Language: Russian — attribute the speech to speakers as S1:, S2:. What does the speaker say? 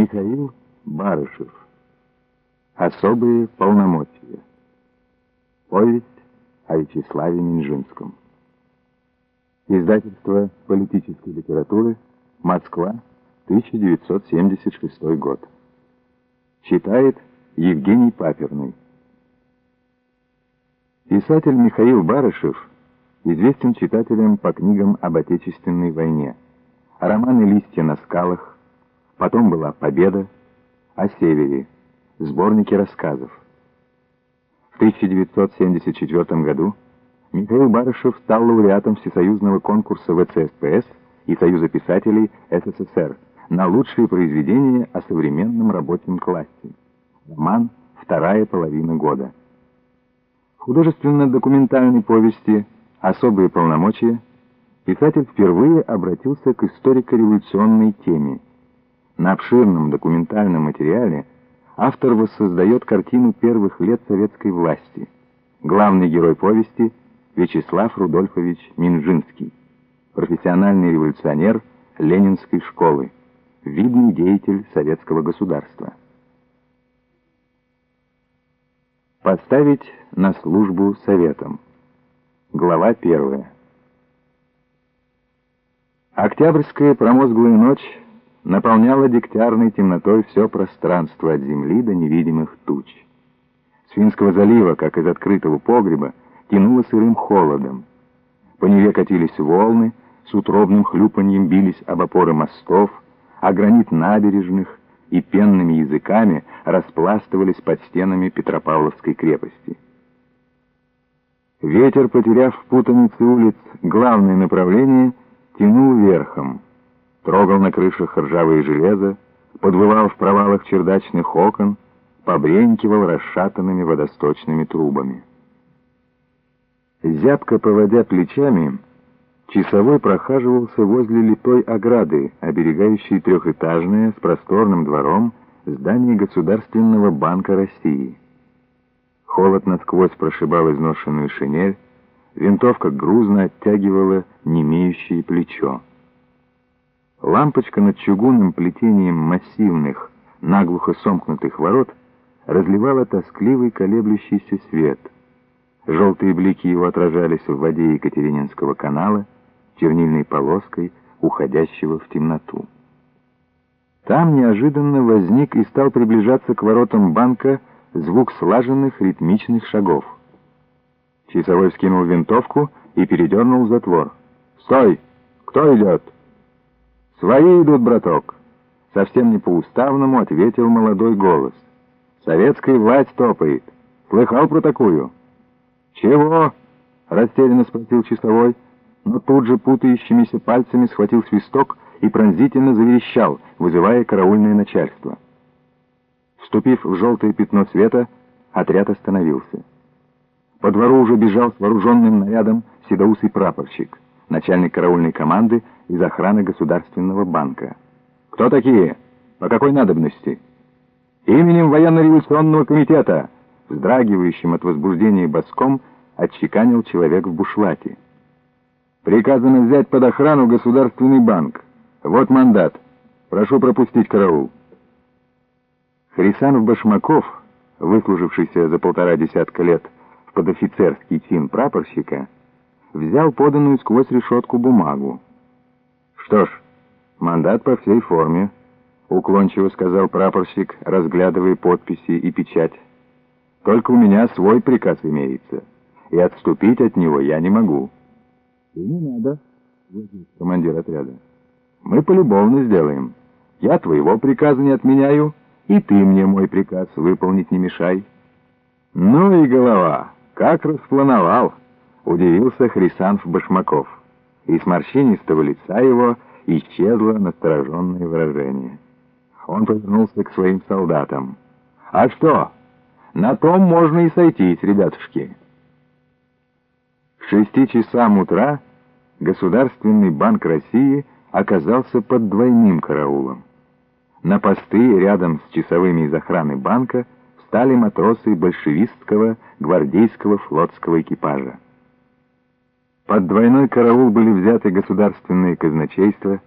S1: Михаил Барышев. Особые полномочия. Повесть о Вячеславе Минжинском. Издательство политической литературы. Москва, 1976 год. Читает Евгений Паперный. Писатель Михаил Барышев известен читателям по книгам об Отечественной войне. Романы «Листья на скалах», потом была «Победа», о Севере, сборники рассказов. В 1974 году Михаил Барышев стал лауреатом Всесоюзного конкурса ВЦСПС и Союза писателей СССР на лучшие произведения о современном рабочем классе. Роман «Вторая половина года». В художественно-документальной повести «Особые полномочия» писатель впервые обратился к историко-революционной теме. На обширном документальном материале автор воссоздает картину первых лет советской власти. Главный герой повести — Вячеслав Рудольфович Минжинский, профессиональный революционер Ленинской школы, видный деятель советского государства. Поставить на службу советам. Глава первая. Октябрьская промозглая ночь наполняла дегтярной темнотой все пространство от земли до невидимых туч. С Финского залива, как из открытого погреба, тянуло сырым холодом. По Неве катились волны, с утробным хлюпаньем бились об опоры мостов, а гранит набережных и пенными языками распластывались под стенами Петропавловской крепости. Ветер, потеряв в путанице улиц главное направление, тянул верхом, трогал на крышах ржавые железо, подвывал в провалах чердачных окон, побренькивал расшатанными водосточными трубами. Зябко поводя плечами, часовой прохаживался возле литой ограды, оберегающей трехэтажное с просторным двором здание Государственного банка России. Холод насквозь прошибал изношенную шинель, винтовка грузно оттягивала немеющее плечо. Лампочка над чугунным плетением массивных, наглухо сомкнутых ворот разливала тоскливый колеблющийся свет. Желтые блики его отражались в воде Екатерининского канала, чернильной полоской, уходящего в темноту. Там неожиданно возник и стал приближаться к воротам банка звук слаженных ритмичных шагов. Часовой вскинул винтовку и передернул затвор. «Стой! Кто идет?» «Свои идут, браток!» Совсем не по-уставному ответил молодой голос. «Советская власть топает. Слыхал про такую?» «Чего?» — растерянно спросил часовой, но тут же путающимися пальцами схватил свисток и пронзительно заверещал, вызывая караульное начальство. Вступив в желтое пятно света, отряд остановился. По двору уже бежал с вооруженным нарядом седоусый прапорщик — начальник караульной команды из охраны Государственного банка. «Кто такие? По какой надобности?» «Именем военно-революционного комитета!» Вздрагивающим от возбуждения боском отчеканил человек в бушлате. «Приказано взять под охрану Государственный банк. Вот мандат. Прошу пропустить караул». Хрисанов Башмаков, выслужившийся за полтора десятка лет в подофицерский чин прапорщика, взял поданную сквозь решетку бумагу. «Что ж, мандат по всей форме», — уклончиво сказал прапорщик, разглядывая подписи и печать. «Только у меня свой приказ имеется, и отступить от него я не могу». «И не надо», — командир отряда. «Мы полюбовно сделаем. Я твоего приказа не отменяю, и ты мне мой приказ выполнить не мешай». «Ну и голова, как расплановал!» Удивился Хрисанф Башмаков, и с морщинистого лица его исчезло настороженное выражение. Он повернулся к своим солдатам. «А что? На том можно и сойтись, ребятушки». К шести часам утра Государственный банк России оказался под двойным караулом. На посты рядом с часовыми из охраны банка встали матросы большевистского гвардейского флотского экипажа. Под двойной караул были взяты государственные казначейства,